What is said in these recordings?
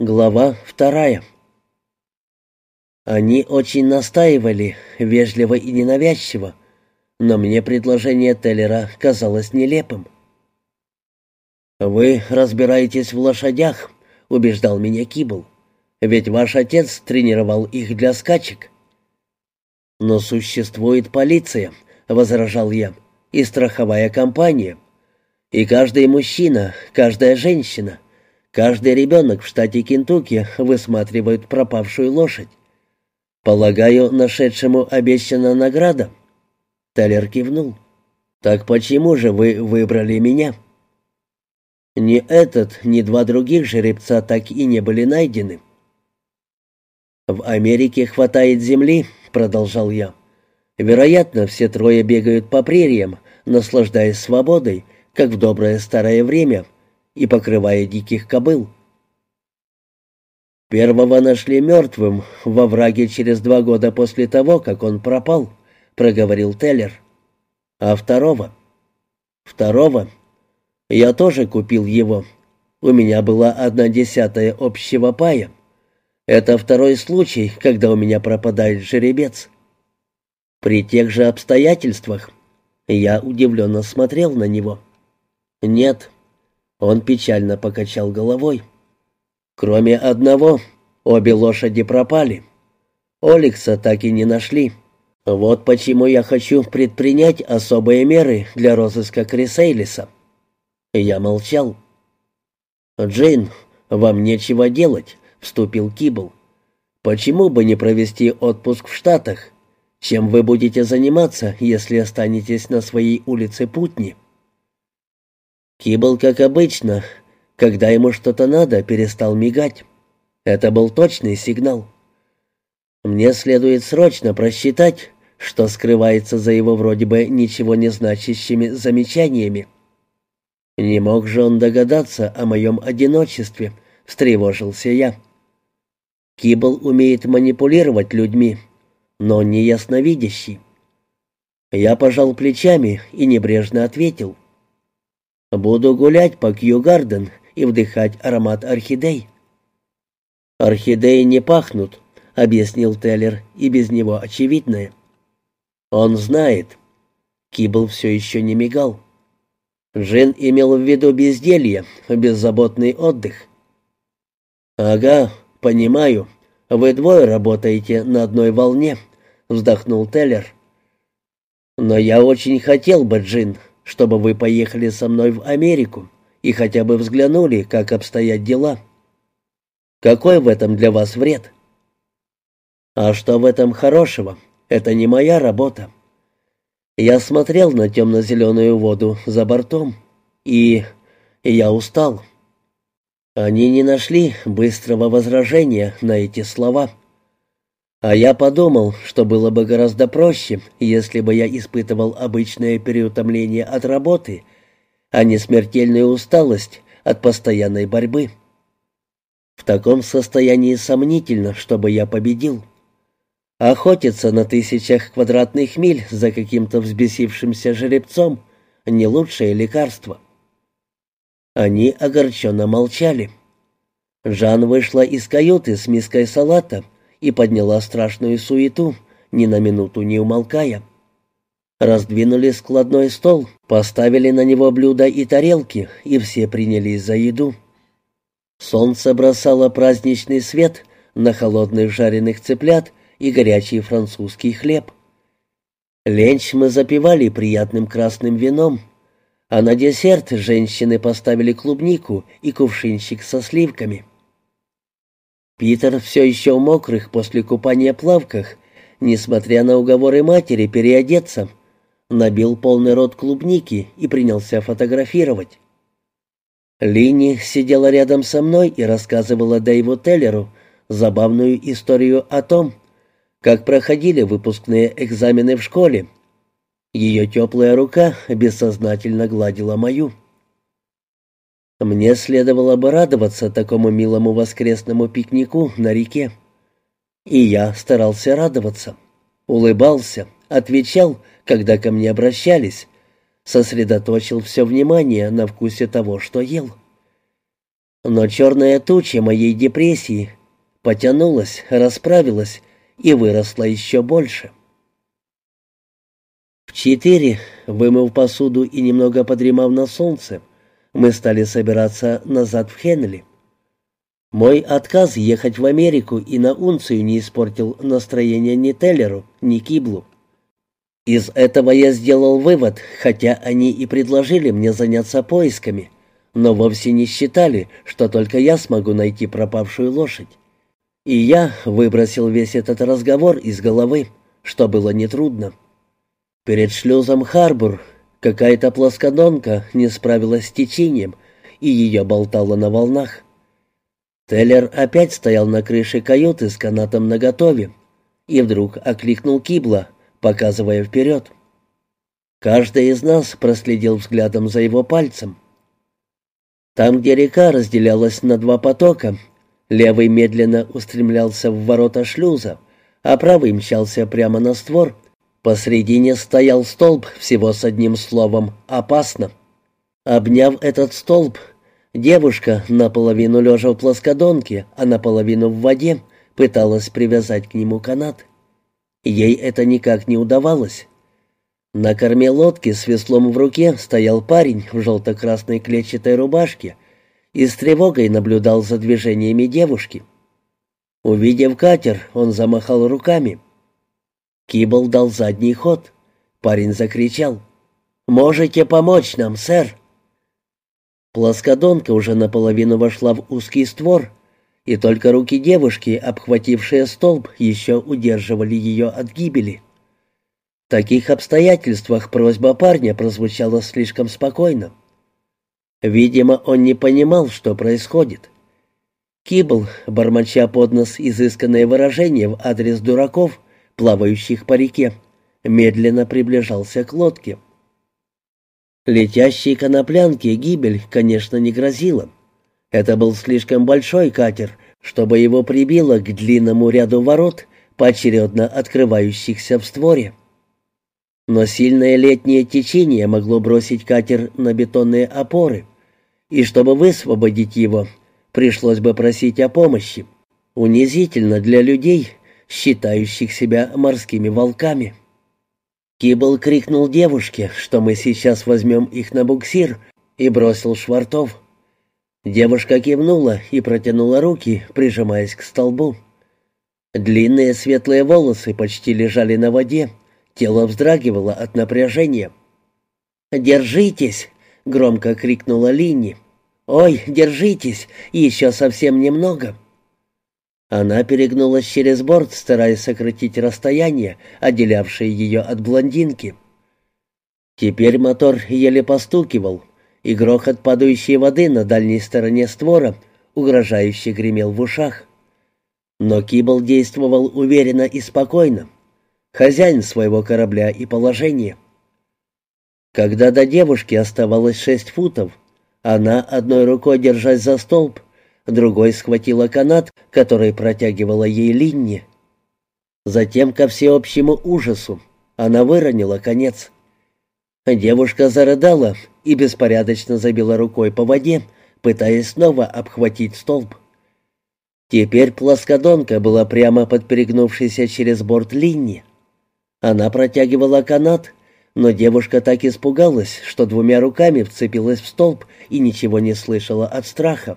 Глава вторая. Они очень настаивали, вежливо и ненавязчиво, но мне предложение Теллера казалось нелепым. «Вы разбираетесь в лошадях», — убеждал меня Кибл, «ведь ваш отец тренировал их для скачек». «Но существует полиция», — возражал я, — «и страховая компания, и каждый мужчина, каждая женщина — Каждый ребенок в штате Кентукки высматривает пропавшую лошадь. Полагаю, нашедшему обещана награда?» Талер кивнул. «Так почему же вы выбрали меня?» «Ни этот, ни два других жеребца так и не были найдены». «В Америке хватает земли», — продолжал я. «Вероятно, все трое бегают по прериям, наслаждаясь свободой, как в доброе старое время, и покрывая диких кобыл. Первого нашли мертвым во враге через два года после того, как он пропал, проговорил Теллер. А второго? Второго? Я тоже купил его. У меня была одна десятая общего пая. Это второй случай, когда у меня пропадает жеребец. При тех же обстоятельствах я удивленно смотрел на него. Нет, он печально покачал головой. Кроме одного, обе лошади пропали. Оликса так и не нашли. Вот почему я хочу предпринять особые меры для розыска Крисейлиса. Я молчал. «Джейн, вам нечего делать», — вступил Кибл. «Почему бы не провести отпуск в Штатах? Чем вы будете заниматься, если останетесь на своей улице Путни?» Кибл, как обычно, когда ему что-то надо, перестал мигать. Это был точный сигнал. Мне следует срочно просчитать, что скрывается за его вроде бы ничего не значащими замечаниями. Не мог же он догадаться о моем одиночестве, встревожился я. Кибл умеет манипулировать людьми, но не ясновидящий. Я пожал плечами и небрежно ответил. Буду гулять по Кью-Гарден и вдыхать аромат орхидей. Орхидеи не пахнут, объяснил Теллер, и без него очевидное. Он знает. Кибл все еще не мигал. Джин имел в виду безделье, беззаботный отдых. «Ага, понимаю. Вы двое работаете на одной волне», — вздохнул Теллер. «Но я очень хотел бы, Джин, чтобы вы поехали со мной в Америку и хотя бы взглянули, как обстоят дела. Какой в этом для вас вред? А что в этом хорошего? Это не моя работа. Я смотрел на темно-зеленую воду за бортом, и... я устал. Они не нашли быстрого возражения на эти слова. А я подумал, что было бы гораздо проще, если бы я испытывал обычное переутомление от работы, а не смертельную усталость от постоянной борьбы. В таком состоянии сомнительно, чтобы я победил. Охотиться на тысячах квадратных миль за каким-то взбесившимся жеребцом — не лучшее лекарство. Они огорченно молчали. Жан вышла из каюты с миской салата — и подняла страшную суету, ни на минуту не умолкая. Раздвинули складной стол, поставили на него блюда и тарелки, и все принялись за еду. Солнце бросало праздничный свет на холодных жареных цыплят и горячий французский хлеб. Ленч мы запивали приятным красным вином, а на десерт женщины поставили клубнику и кувшинчик со сливками. Питер все еще в мокрых после купания плавках, несмотря на уговоры матери переодеться, набил полный рот клубники и принялся фотографировать. Линни сидела рядом со мной и рассказывала Дэйву Теллеру забавную историю о том, как проходили выпускные экзамены в школе. Ее теплая рука бессознательно гладила мою. Мне следовало бы радоваться такому милому воскресному пикнику на реке. И я старался радоваться. Улыбался, отвечал, когда ко мне обращались, сосредоточил все внимание на вкусе того, что ел. Но черная туча моей депрессии потянулась, расправилась и выросла еще больше. В четыре, вымыв посуду и немного подремав на солнце, мы стали собираться назад в Хенли. Мой отказ ехать в Америку и на унцию не испортил настроение ни Теллеру, ни Киблу. Из этого я сделал вывод, хотя они и предложили мне заняться поисками, но вовсе не считали, что только я смогу найти пропавшую лошадь. И я выбросил весь этот разговор из головы, что было нетрудно. Перед шлюзом Харбур какая-то плоскодонка не справилась с течением, и ее болтало на волнах. Теллер опять стоял на крыше каюты с канатом наготове и вдруг окликнул Кибла, показывая вперед. Каждый из нас проследил взглядом за его пальцем. Там, где река разделялась на два потока, левый медленно устремлялся в ворота шлюза, а правый мчался прямо на створ. Посредине стоял столб всего с одним словом «опасно». Обняв этот столб, Девушка, наполовину лежа в плоскодонке, а наполовину в воде, пыталась привязать к нему канат. Ей это никак не удавалось. На корме лодки с веслом в руке стоял парень в желто-красной клетчатой рубашке и с тревогой наблюдал за движениями девушки. Увидев катер, он замахал руками. Кибл дал задний ход. Парень закричал. «Можете помочь нам, сэр?» Плоскодонка уже наполовину вошла в узкий створ, и только руки девушки, обхватившие столб, еще удерживали ее от гибели. В таких обстоятельствах просьба парня прозвучала слишком спокойно. Видимо, он не понимал, что происходит. Кибл, бормоча под нос изысканное выражение в адрес дураков, плавающих по реке, медленно приближался к лодке. Летящей коноплянке гибель, конечно, не грозила. Это был слишком большой катер, чтобы его прибило к длинному ряду ворот, поочередно открывающихся в створе. Но сильное летнее течение могло бросить катер на бетонные опоры, и чтобы высвободить его, пришлось бы просить о помощи. Унизительно для людей, считающих себя морскими волками. Кибл крикнул девушке, что мы сейчас возьмем их на буксир, и бросил швартов. Девушка кивнула и протянула руки, прижимаясь к столбу. Длинные светлые волосы почти лежали на воде, тело вздрагивало от напряжения. «Держитесь!» — громко крикнула Линни. «Ой, держитесь! Еще совсем немного!» Она перегнулась через борт, стараясь сократить расстояние, отделявшее ее от блондинки. Теперь мотор еле постукивал, и грохот падающей воды на дальней стороне створа угрожающе гремел в ушах. Но Кибл действовал уверенно и спокойно, хозяин своего корабля и положения. Когда до девушки оставалось шесть футов, она, одной рукой держась за столб, другой схватила канат, который протягивала ей Линни. Затем, ко всеобщему ужасу, она выронила конец. Девушка зарыдала и беспорядочно забила рукой по воде, пытаясь снова обхватить столб. Теперь плоскодонка была прямо под перегнувшейся через борт Линни. Она протягивала канат, но девушка так испугалась, что двумя руками вцепилась в столб и ничего не слышала от страха.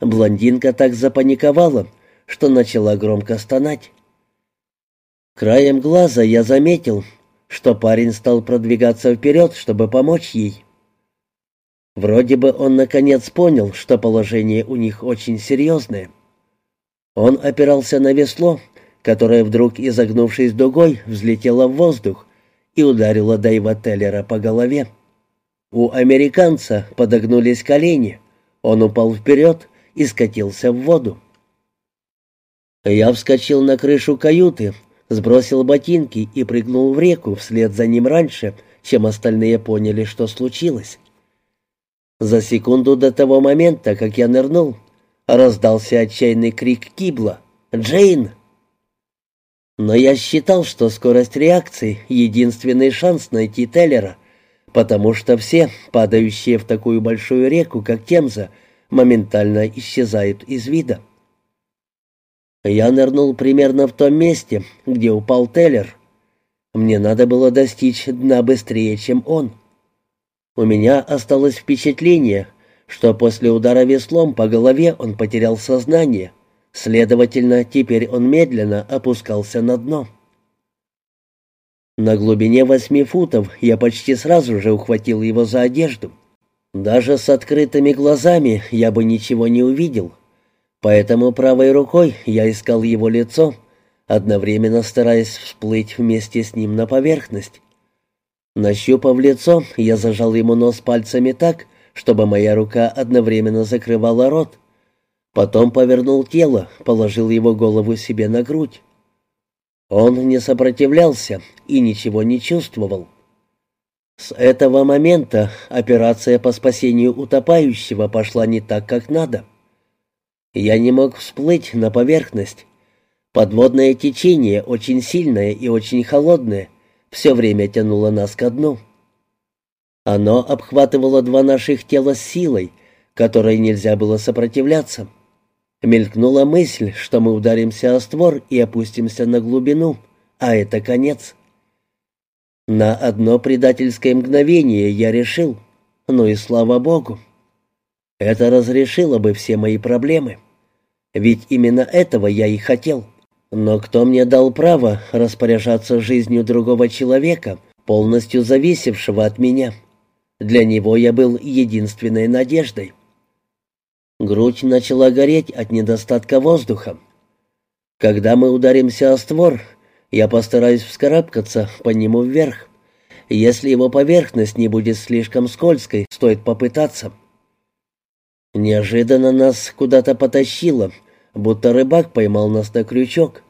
Блондинка так запаниковала, что начала громко стонать. Краем глаза я заметил, что парень стал продвигаться вперед, чтобы помочь ей. Вроде бы он наконец понял, что положение у них очень серьезное. Он опирался на весло, которое вдруг, изогнувшись дугой, взлетело в воздух и ударило Дэйва Теллера по голове. У американца подогнулись колени. Он упал вперед и скатился в воду. Я вскочил на крышу каюты, сбросил ботинки и прыгнул в реку вслед за ним раньше, чем остальные поняли, что случилось. За секунду до того момента, как я нырнул, раздался отчаянный крик Кибла «Джейн!». Но я считал, что скорость реакции — единственный шанс найти Теллера, потому что все, падающие в такую большую реку, как Темза, моментально исчезают из вида. Я нырнул примерно в том месте, где упал Теллер. Мне надо было достичь дна быстрее, чем он. У меня осталось впечатление, что после удара веслом по голове он потерял сознание, следовательно, теперь он медленно опускался на дно. На глубине восьми футов я почти сразу же ухватил его за одежду. Даже с открытыми глазами я бы ничего не увидел, поэтому правой рукой я искал его лицо, одновременно стараясь всплыть вместе с ним на поверхность. Нащупав лицо, я зажал ему нос пальцами так, чтобы моя рука одновременно закрывала рот. Потом повернул тело, положил его голову себе на грудь. Он не сопротивлялся и ничего не чувствовал. С этого момента операция по спасению утопающего пошла не так, как надо. Я не мог всплыть на поверхность. Подводное течение, очень сильное и очень холодное, все время тянуло нас ко дну. Оно обхватывало два наших тела с силой, которой нельзя было сопротивляться. Мелькнула мысль, что мы ударимся о створ и опустимся на глубину, а это конец. На одно предательское мгновение я решил, ну и слава богу. Это разрешило бы все мои проблемы. Ведь именно этого я и хотел. Но кто мне дал право распоряжаться жизнью другого человека, полностью зависевшего от меня?» Для него я был единственной надеждой. Грудь начала гореть от недостатка воздуха. Когда мы ударимся о створ, я постараюсь вскарабкаться по нему вверх. Если его поверхность не будет слишком скользкой, стоит попытаться. Неожиданно нас куда-то потащило, будто рыбак поймал нас на крючок.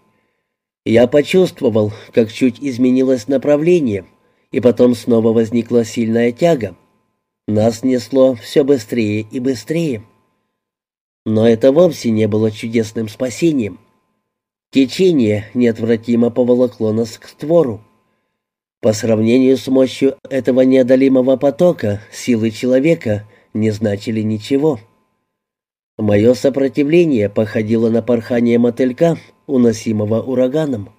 Я почувствовал, как чуть изменилось направление — и потом снова возникла сильная тяга. Нас несло все быстрее и быстрее. Но это вовсе не было чудесным спасением. Течение неотвратимо поволокло нас к створу. По сравнению с мощью этого неодолимого потока, силы человека не значили ничего. Мое сопротивление походило на порхание мотылька, уносимого ураганом.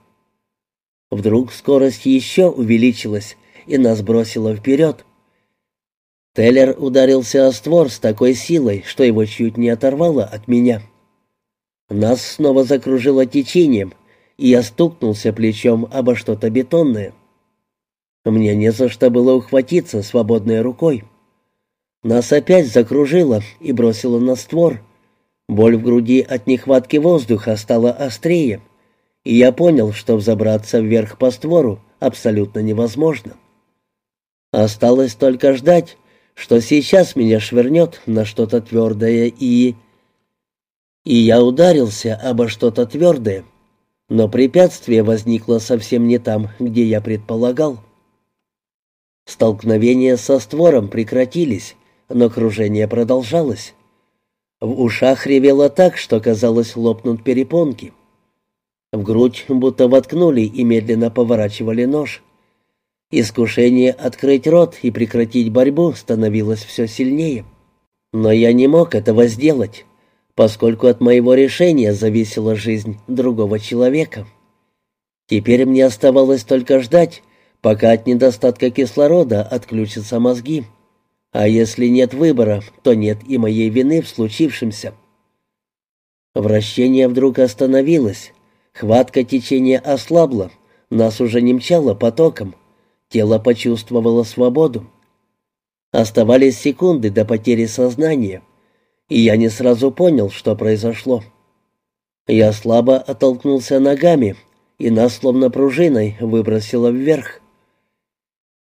Вдруг скорость еще увеличилась, и нас бросило вперед. Теллер ударился о створ с такой силой, что его чуть не оторвало от меня. Нас снова закружило течением, и я стукнулся плечом обо что-то бетонное. Мне не за что было ухватиться свободной рукой. Нас опять закружило и бросило на створ. Боль в груди от нехватки воздуха стала острее, и я понял, что взобраться вверх по створу абсолютно невозможно. Осталось только ждать, что сейчас меня швырнет на что-то твердое и... И я ударился обо что-то твердое, но препятствие возникло совсем не там, где я предполагал. Столкновения со створом прекратились, но кружение продолжалось. В ушах ревело так, что, казалось, лопнут перепонки. В грудь будто воткнули и медленно поворачивали нож. Искушение открыть рот и прекратить борьбу становилось все сильнее. Но я не мог этого сделать, поскольку от моего решения зависела жизнь другого человека. Теперь мне оставалось только ждать, пока от недостатка кислорода отключатся мозги. А если нет выбора, то нет и моей вины в случившемся. Вращение вдруг остановилось, хватка течения ослабла, нас уже не мчало потоком. Тело почувствовало свободу. Оставались секунды до потери сознания, и я не сразу понял, что произошло. Я слабо оттолкнулся ногами, и нас словно пружиной выбросило вверх.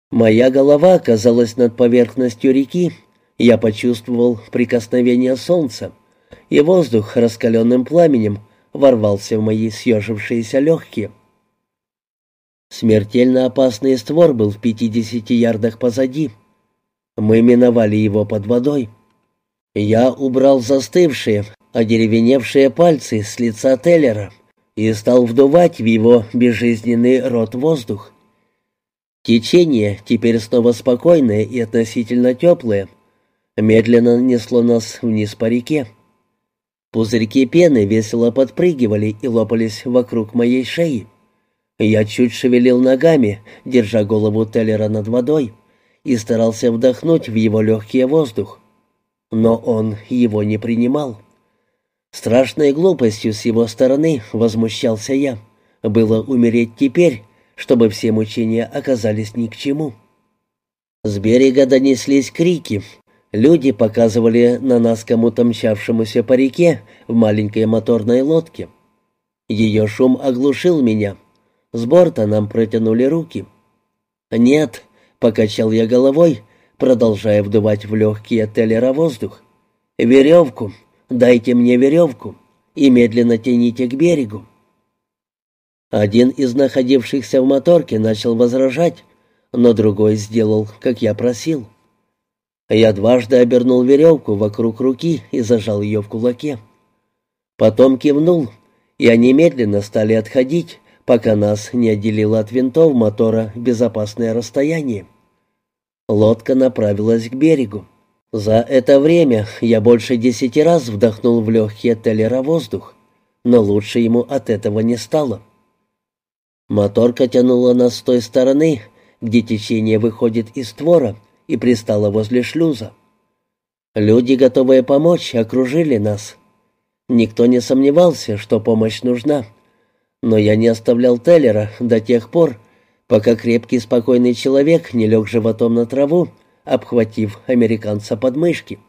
Моя голова оказалась над поверхностью реки, я почувствовал прикосновение солнца, и воздух раскаленным пламенем ворвался в мои съежившиеся легкие. Смертельно опасный створ был в пятидесяти ярдах позади. Мы миновали его под водой. Я убрал застывшие, одеревеневшие пальцы с лица Теллера и стал вдувать в его безжизненный рот воздух. Течение, теперь снова спокойное и относительно теплое, Медленно несло нас вниз по реке. Пузырьки пены весело подпрыгивали и лопались вокруг моей шеи. Я чуть шевелил ногами, держа голову Теллера над водой, и старался вдохнуть в его легкий воздух. Но он его не принимал. Страшной глупостью с его стороны возмущался я. Было умереть теперь, чтобы все мучения оказались ни к чему. С берега донеслись крики. Люди показывали на нас кому-то мчавшемуся по реке в маленькой моторной лодке. Ее шум оглушил меня. С борта нам протянули руки. «Нет», — покачал я головой, продолжая вдувать в легкие теллера воздух. «Веревку! Дайте мне веревку и медленно тяните к берегу». Один из находившихся в моторке начал возражать, но другой сделал, как я просил. Я дважды обернул веревку вокруг руки и зажал ее в кулаке. Потом кивнул, и они медленно стали отходить, пока нас не отделило от винтов мотора безопасное расстояние. Лодка направилась к берегу. За это время я больше десяти раз вдохнул в легкие Теллера воздух, но лучше ему от этого не стало. Моторка тянула нас с той стороны, где течение выходит из створа, и пристала возле шлюза. Люди, готовые помочь, окружили нас. Никто не сомневался, что помощь нужна. Но я не оставлял Теллера до тех пор, пока крепкий спокойный человек не лег животом на траву, обхватив американца под мышки.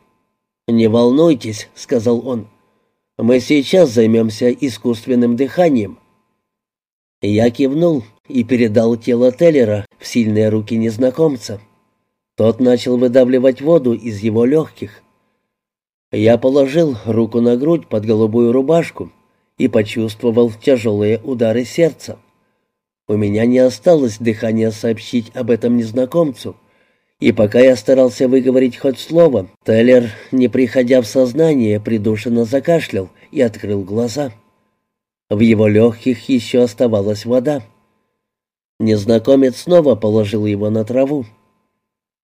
«Не волнуйтесь», — сказал он, — «мы сейчас займемся искусственным дыханием». Я кивнул и передал тело Теллера в сильные руки незнакомца. Тот начал выдавливать воду из его легких. Я положил руку на грудь под голубую рубашку и почувствовал тяжелые удары сердца. У меня не осталось дыхания сообщить об этом незнакомцу, и пока я старался выговорить хоть слово, Теллер, не приходя в сознание, придушенно закашлял и открыл глаза. В его легких еще оставалась вода. Незнакомец снова положил его на траву.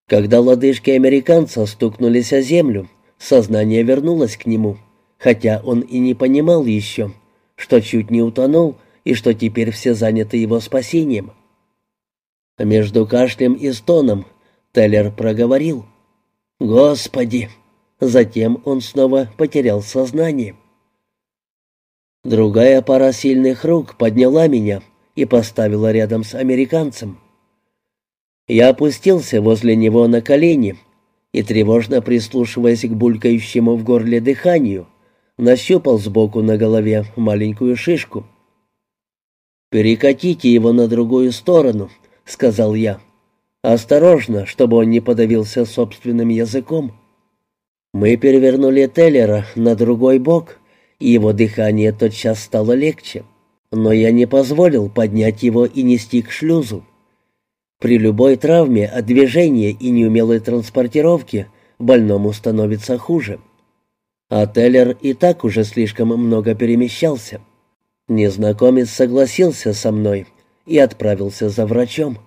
Когда лодыжки американца стукнулись о землю, сознание вернулось к нему, хотя он и не понимал еще, что чуть не утонул и что теперь все заняты его спасением. Между кашлем и стоном Теллер проговорил «Господи!» Затем он снова потерял сознание. Другая пара сильных рук подняла меня и поставила рядом с американцем. Я опустился возле него на колени и, тревожно прислушиваясь к булькающему в горле дыханию, нащупал сбоку на голове маленькую шишку. «Перекатите его на другую сторону», — сказал я. «Осторожно, чтобы он не подавился собственным языком». Мы перевернули Теллера на другой бок — и его дыхание тотчас стало легче. Но я не позволил поднять его и нести к шлюзу. При любой травме от движения и неумелой транспортировки больному становится хуже. А Теллер и так уже слишком много перемещался. Незнакомец согласился со мной и отправился за врачом.